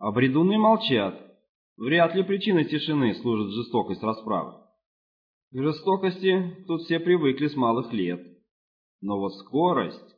А бредуны молчат. Вряд ли причиной тишины служит жестокость расправы. К жестокости тут все привыкли с малых лет. Но вот скорость...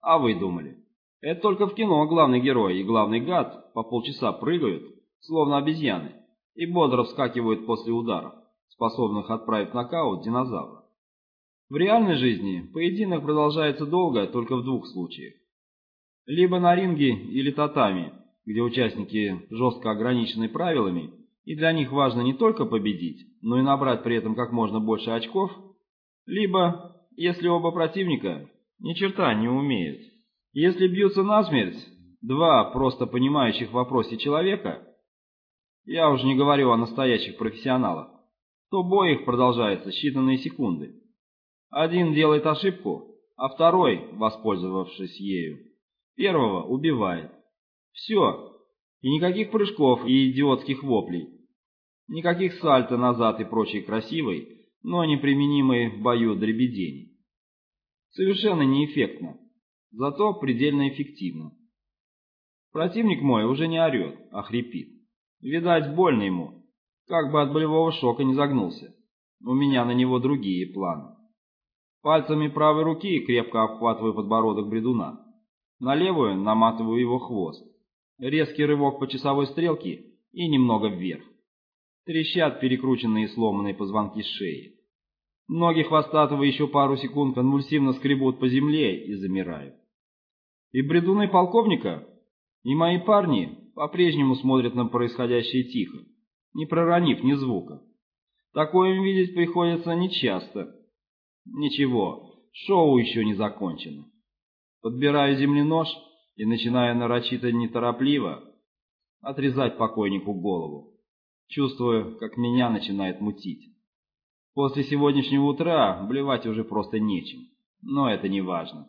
А вы думали? Это только в кино главный герой и главный гад по полчаса прыгают, словно обезьяны, и бодро вскакивают после ударов, способных отправить в нокаут динозавра. В реальной жизни поединок продолжается долго только в двух случаях. Либо на ринге или татами, где участники жестко ограничены правилами, и для них важно не только победить, но и набрать при этом как можно больше очков, либо, если оба противника ни черта не умеют, если бьются насмерть два просто понимающих в вопросе человека, я уже не говорю о настоящих профессионалах, то бой их продолжается считанные секунды. Один делает ошибку, а второй, воспользовавшись ею, первого убивает. Все. И никаких прыжков и идиотских воплей. Никаких сальто назад и прочей красивой, но неприменимой в бою дребедений. Совершенно неэффектно, зато предельно эффективно. Противник мой уже не орет, а хрипит. Видать, больно ему, как бы от болевого шока не загнулся. У меня на него другие планы. Пальцами правой руки крепко обхватываю подбородок бредуна. На левую наматываю его хвост. Резкий рывок по часовой стрелке и немного вверх. Трещат перекрученные и сломанные позвонки шеи. Ноги хвостатого еще пару секунд конвульсивно скребут по земле и замирают. И бредуны полковника, и мои парни по-прежнему смотрят на происходящее тихо, не проронив ни звука. Такое им видеть приходится нечасто. Ничего, шоу еще не закончено. Подбираю земли нож и начинаю нарочито неторопливо отрезать покойнику голову. Чувствую, как меня начинает мутить. После сегодняшнего утра блевать уже просто нечем, но это не важно.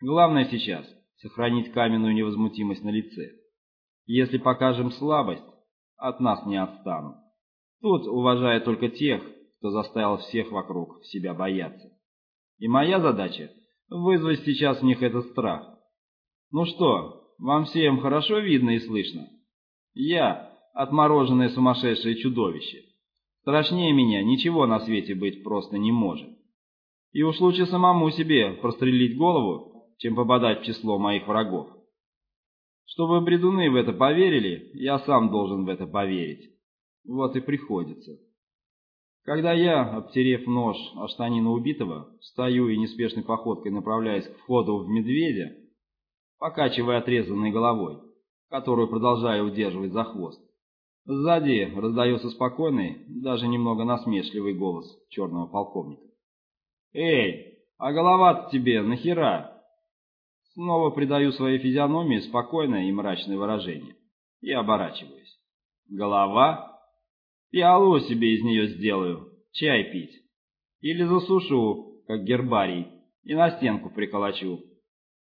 Главное сейчас — сохранить каменную невозмутимость на лице. Если покажем слабость, от нас не отстанут. Тут уважаю только тех, кто заставил всех вокруг себя бояться. И моя задача — вызвать сейчас в них этот страх. Ну что, вам всем хорошо видно и слышно? Я — отмороженное сумасшедшее чудовище. Страшнее меня ничего на свете быть просто не может. И уж лучше самому себе прострелить голову, чем попадать в число моих врагов. Чтобы бредуны в это поверили, я сам должен в это поверить. Вот и приходится. Когда я, обтерев нож о штанину убитого, стою и неспешной походкой направляюсь к входу в медведя, покачивая отрезанной головой, которую продолжаю удерживать за хвост, сзади раздается спокойный, даже немного насмешливый голос черного полковника. «Эй, а голова-то тебе нахера?» Снова придаю своей физиономии спокойное и мрачное выражение и оборачиваюсь. «Голова?» Пиалу себе из нее сделаю, чай пить. Или засушу, как гербарий, и на стенку приколочу.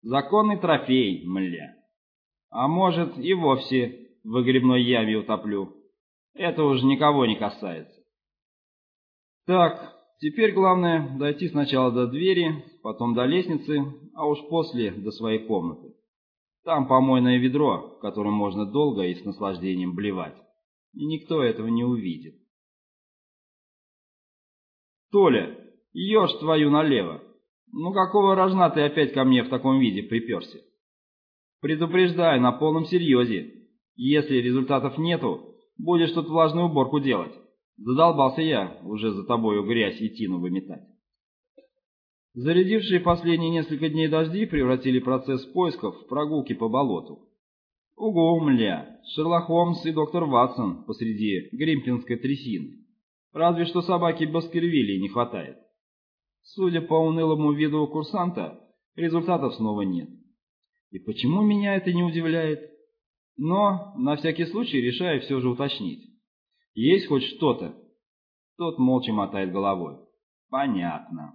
Законный трофей, мля. А может, и вовсе в выгребной яме утоплю. Это уже никого не касается. Так, теперь главное дойти сначала до двери, потом до лестницы, а уж после до своей комнаты. Там помойное ведро, в котором можно долго и с наслаждением блевать и никто этого не увидит. «Толя, ешь твою налево! Ну какого рожна ты опять ко мне в таком виде приперся? Предупреждаю на полном серьезе. Если результатов нету, будешь тут влажную уборку делать. Задолбался я уже за тобою грязь и тину выметать». Зарядившие последние несколько дней дожди превратили процесс поисков в прогулки по болоту. Угу, мля, Шерлок Холмс и доктор Ватсон посреди гримпинской трясины. Разве что собаки Баскервилли не хватает. Судя по унылому виду курсанта, результатов снова нет. И почему меня это не удивляет? Но, на всякий случай, решаю все же уточнить. Есть хоть что-то? Тот молча мотает головой. Понятно.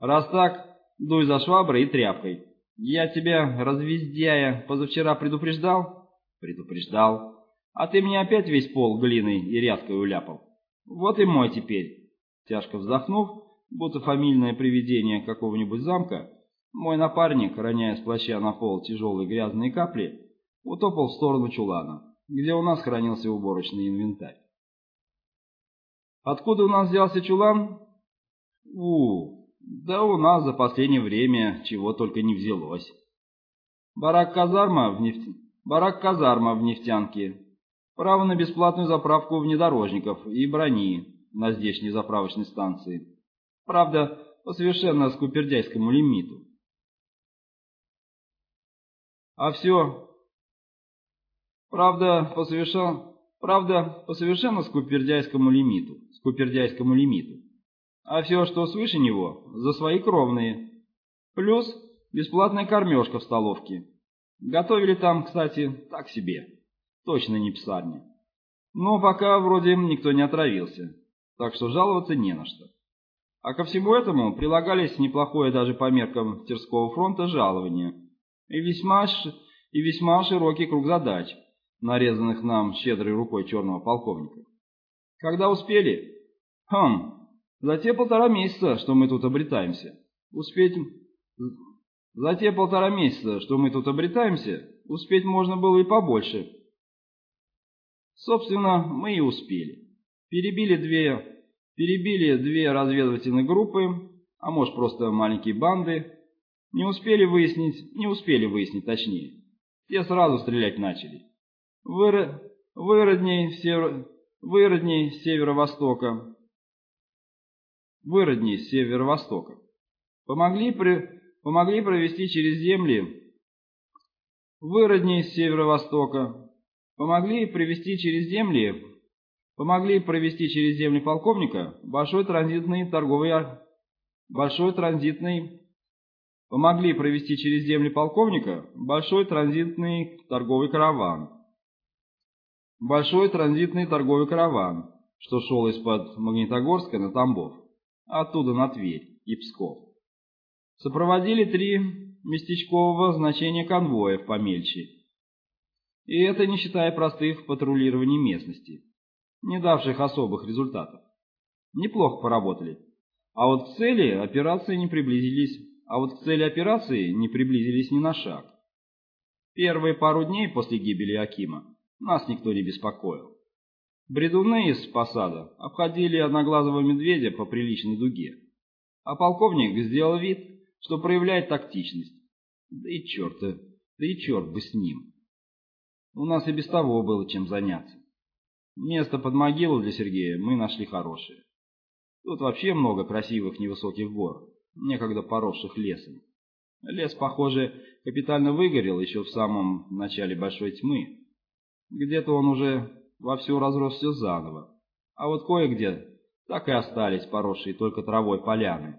Раз так, дуй за шваброй и тряпкой. Я тебя, развездяя, позавчера предупреждал? Предупреждал. А ты мне опять весь пол глиной и ряской уляпал. Вот и мой теперь. Тяжко вздохнув, будто фамильное привидение какого-нибудь замка, мой напарник, роняя с плаща на пол тяжелые грязные капли, утопал в сторону чулана, где у нас хранился уборочный инвентарь. Откуда у нас взялся чулан? У, да у нас за последнее время чего только не взялось. Барак-казарма в нефть... Барак-казарма в нефтянке. Право на бесплатную заправку внедорожников и брони на здешней заправочной станции. Правда, по совершенно скупердяйскому лимиту. А все... Правда, по совершенно... Правда, по совершенно скупердяйскому лимиту. Скупердяйскому лимиту. А все, что свыше него, за свои кровные. Плюс бесплатная кормежка в столовке. Готовили там, кстати, так себе. Точно не псарня. Но пока вроде никто не отравился, так что жаловаться не на что. А ко всему этому прилагались неплохое даже по меркам Терского фронта жалование и весьма, и весьма широкий круг задач, нарезанных нам щедрой рукой черного полковника. Когда успели? Хм, за те полтора месяца, что мы тут обретаемся. Успеть... За те полтора месяца, что мы тут обретаемся, успеть можно было и побольше. Собственно, мы и успели. Перебили две... Перебили две разведывательные группы, а может просто маленькие банды. Не успели выяснить, не успели выяснить точнее. Те сразу стрелять начали. Выр... Выродней, север... Северо-востока. Выродней северо-востока. Помогли, при... Помогли провести через земли Выродней северо-востока. Помогли привести через земли помогли провести через земли полковника большой транзитный торговый большой транзитный помогли провести через земли полковника большой транзитный торговый караван. Большой транзитный торговый караван, что шел из-под Магнитогорска на Тамбов, оттуда на Тверь и Псков. Сопроводили три местечкового значения конвоев помельче. И это не считая простых патрулирований местности, не давших особых результатов. Неплохо поработали. А вот к цели операции не приблизились, а вот к цели операции не приблизились ни на шаг. Первые пару дней после гибели Акима нас никто не беспокоил. Бредуны из посада обходили одноглазого медведя по приличной дуге, а полковник сделал вид, что проявляет тактичность. Да и черт, да и черт бы с ним. У нас и без того было чем заняться. Место под могилу для Сергея мы нашли хорошее. Тут вообще много красивых невысоких гор, некогда поросших лесом. Лес, похоже, капитально выгорел еще в самом начале Большой Тьмы. Где-то он уже вовсю разросся заново. А вот кое-где так и остались поросшие только травой поляны.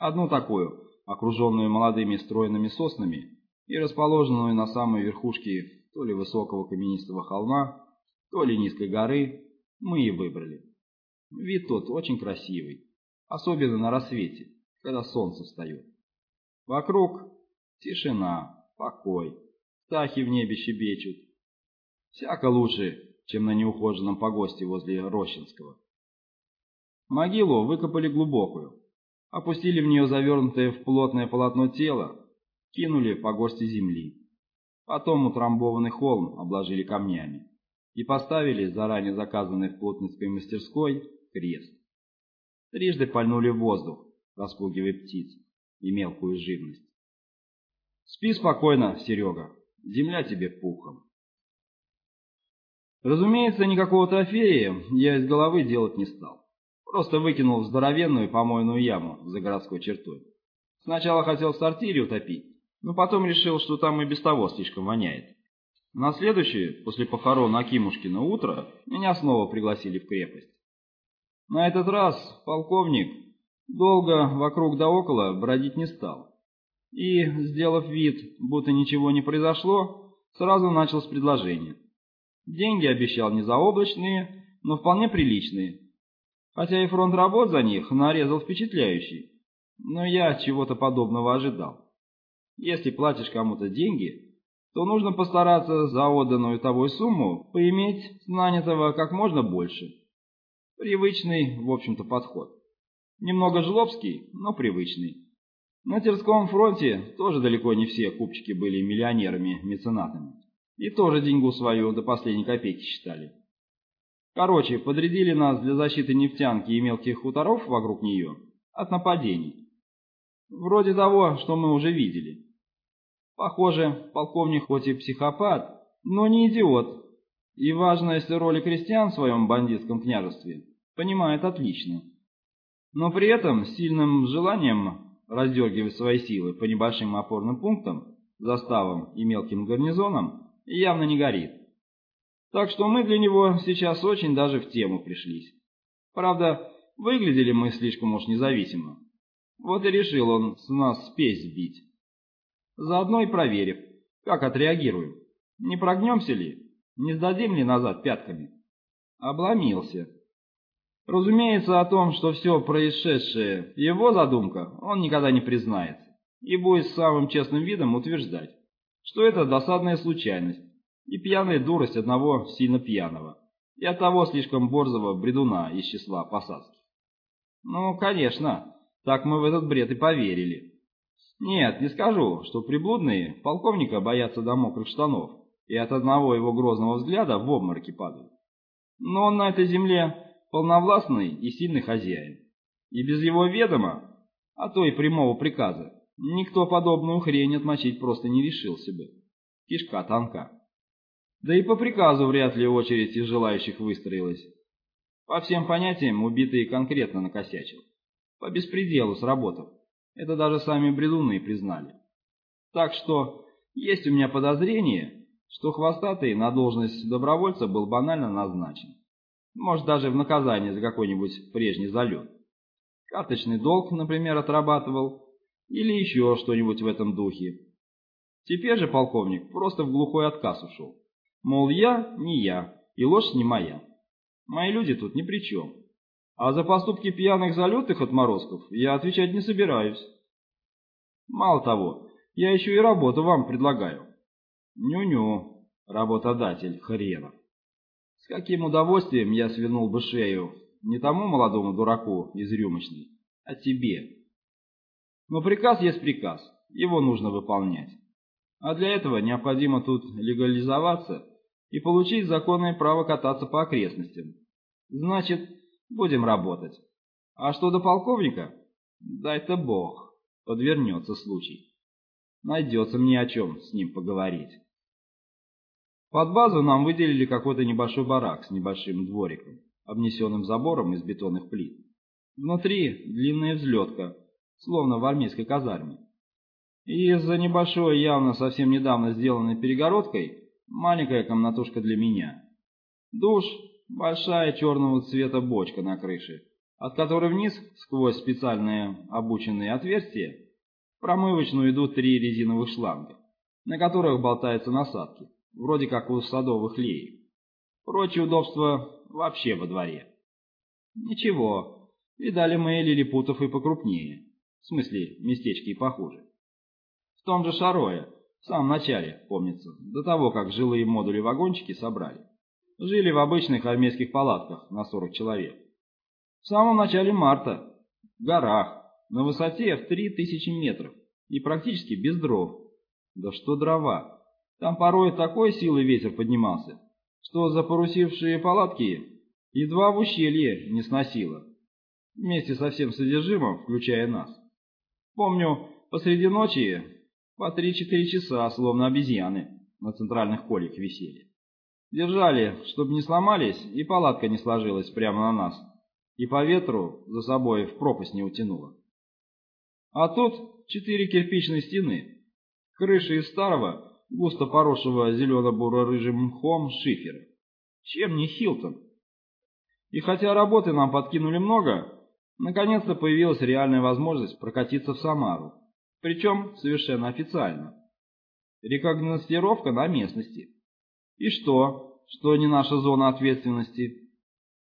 Одну такую, окруженную молодыми стройными соснами и расположенную на самой верхушке то ли высокого каменистого холма, то ли низкой горы, мы и выбрали. Вид тот очень красивый, особенно на рассвете, когда солнце встает. Вокруг тишина, покой, птахи в небе щебечут. Всяко лучше, чем на неухоженном погосте возле Рощинского. Могилу выкопали глубокую, опустили в нее завернутое в плотное полотно тело, кинули по горсти земли. Потом утрамбованный холм обложили камнями и поставили заранее заказанный в плотницкой мастерской крест. Трижды пальнули в воздух, распугивая птиц и мелкую живность. Спи спокойно, Серега, земля тебе пухом. Разумеется, никакого трофея я из головы делать не стал. Просто выкинул в здоровенную помойную яму за городской чертой. Сначала хотел в сортире утопить, но потом решил, что там и без того слишком воняет. На следующее, после похорон Акимушкина утро, меня снова пригласили в крепость. На этот раз полковник долго вокруг да около бродить не стал. И, сделав вид, будто ничего не произошло, сразу начал с предложения. Деньги обещал не заоблачные, но вполне приличные. Хотя и фронт работ за них нарезал впечатляющий. Но я чего-то подобного ожидал. Если платишь кому-то деньги, то нужно постараться за отданную тобой сумму поиметь с нанятого как можно больше. Привычный, в общем-то, подход. Немного жлобский, но привычный. На Терском фронте тоже далеко не все купчики были миллионерами-меценатами. И тоже деньгу свою до последней копейки считали. Короче, подрядили нас для защиты нефтянки и мелких хуторов вокруг нее от нападений. Вроде того, что мы уже видели. Похоже, полковник хоть и психопат, но не идиот, и важность роли крестьян в своем бандитском княжестве понимает отлично. Но при этом сильным желанием раздергивать свои силы по небольшим опорным пунктам, заставам и мелким гарнизонам явно не горит. Так что мы для него сейчас очень даже в тему пришлись. Правда, выглядели мы слишком уж независимо. Вот и решил он с нас спесь сбить. Заодно и проверив, как отреагируем. Не прогнемся ли? Не сдадим ли назад пятками? Обломился. Разумеется, о том, что все происшедшее его задумка, он никогда не признается и будет с самым честным видом утверждать, что это досадная случайность и пьяная дурость одного сильно пьяного и от того слишком борзого бредуна из числа посадских. Ну, конечно, так мы в этот бред и поверили. Нет, не скажу, что приблудные полковника боятся до мокрых штанов и от одного его грозного взгляда в обмороке падают. Но он на этой земле полновластный и сильный хозяин. И без его ведома, а то и прямого приказа, никто подобную хрень отмочить просто не решился бы. Кишка тонка. Да и по приказу вряд ли очередь из желающих выстроилась. По всем понятиям убитый конкретно накосячил. По беспределу сработав. Это даже сами бредуны признали. Так что есть у меня подозрение, что хвостатый на должность добровольца был банально назначен. Может, даже в наказание за какой-нибудь прежний залет. Карточный долг, например, отрабатывал, или еще что-нибудь в этом духе. Теперь же полковник просто в глухой отказ ушел. Мол, я не я, и ложь не моя. Мои люди тут ни при чем. А за поступки пьяных залетных отморозков я отвечать не собираюсь. Мало того, я еще и работу вам предлагаю. Ню-ню, работодатель хренов. С каким удовольствием я свернул бы шею не тому молодому дураку из рюмочной, а тебе. Но приказ есть приказ, его нужно выполнять. А для этого необходимо тут легализоваться и получить законное право кататься по окрестностям. Значит, будем работать. А что до полковника? Дай-то бог, подвернется случай. Найдется мне о чем с ним поговорить. Под базу нам выделили какой-то небольшой барак с небольшим двориком, обнесенным забором из бетонных плит. Внутри длинная взлетка, словно в армейской казарме. И из-за небольшой, явно совсем недавно сделанной перегородкой, маленькая комнатушка для меня. Душ, большая черного цвета бочка на крыше, от которой вниз, сквозь специальные обученные отверстия, промывочную идут три резиновых шланга, на которых болтаются насадки вроде как у садовых леек. Прочие удобства вообще во дворе. Ничего, видали мы лилипутов и покрупнее, в смысле местечки и похуже. В том же Шарое, в самом начале, помнится, до того, как жилые модули-вагончики собрали. Жили в обычных армейских палатках на 40 человек. В самом начале марта, в горах, на высоте в 3000 метров и практически без дров. Да что дрова, там порой такой силой ветер поднимался, что запорусившие палатки едва в ущелье не сносило, вместе со всем содержимым, включая нас. Помню, посреди ночи по три-четыре часа, словно обезьяны, на центральных кольях висели. Держали, чтобы не сломались, и палатка не сложилась прямо на нас, и по ветру за собой в пропасть не утянула. А тут четыре кирпичные стены, крыши из старого, густо поросшего зелено-буро-рыжим мхом шифера. Чем не Хилтон? И хотя работы нам подкинули много, наконец-то появилась реальная возможность прокатиться в Самару, причем совершенно официально. Рекогностировка на местности. И что, что не наша зона ответственности?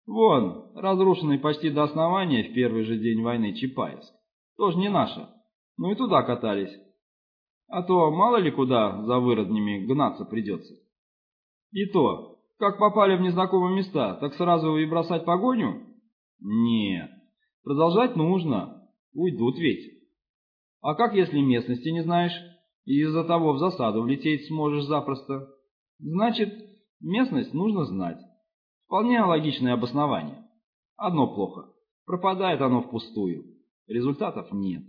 Вон, разрушенный почти до основания в первый же день войны Чапаевск. Тоже не наша. Ну и туда катались. А то мало ли куда за выроднями гнаться придется. И то, как попали в незнакомые места, так сразу и бросать погоню? Нет, продолжать нужно, уйдут ведь. А как если местности не знаешь, и из-за того в засаду влететь сможешь запросто? Значит, местность нужно знать. Вполне логичное обоснование. Одно плохо. Пропадает оно впустую. Результатов нет.